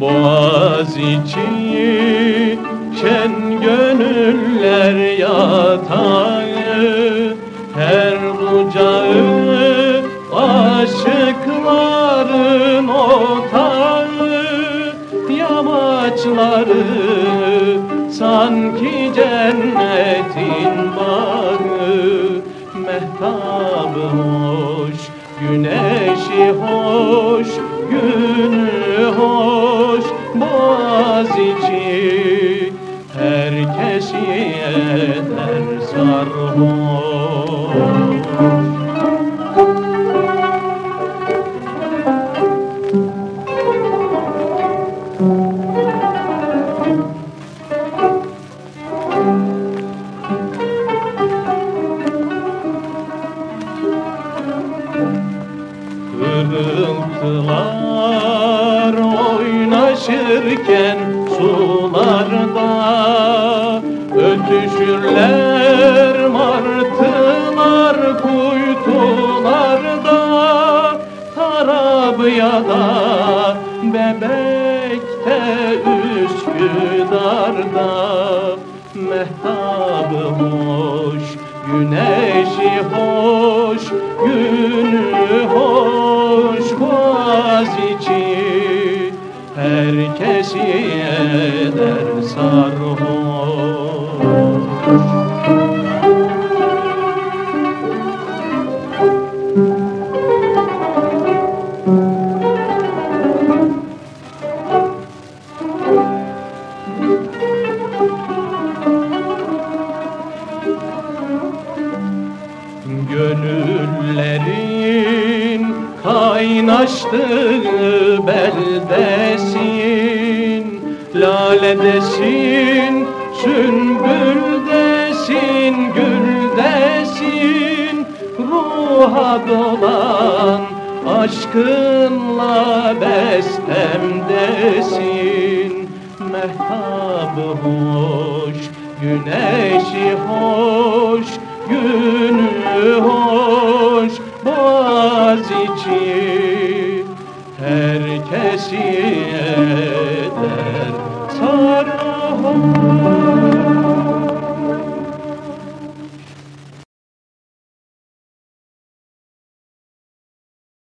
boğaz içi Şen gönüller yatağı Her bucağı aşıkların otağı. Yamaçları sanki cennetin bağı Mehtabı hoş, güneşi hoş, günü hoş Boğaz içi herkesi eder sarhoş Kırıltılar oynaşırken sularda Ötüşürler martılar kuytularda Tarabıya'da bebekte Üsküdar'da Mehtabı hoş, güneşi hoş, günü hoş Boğaz içi. Herkesi eder sarhoş Gönüllerin kaynaştığı beldesin. Laledesin, sünbüldesin, güldesin Ruha dolan aşkınla bestemdesin Mehtabı hoş, güneşi hoş, günü hoş Boğaz içi. Herkesi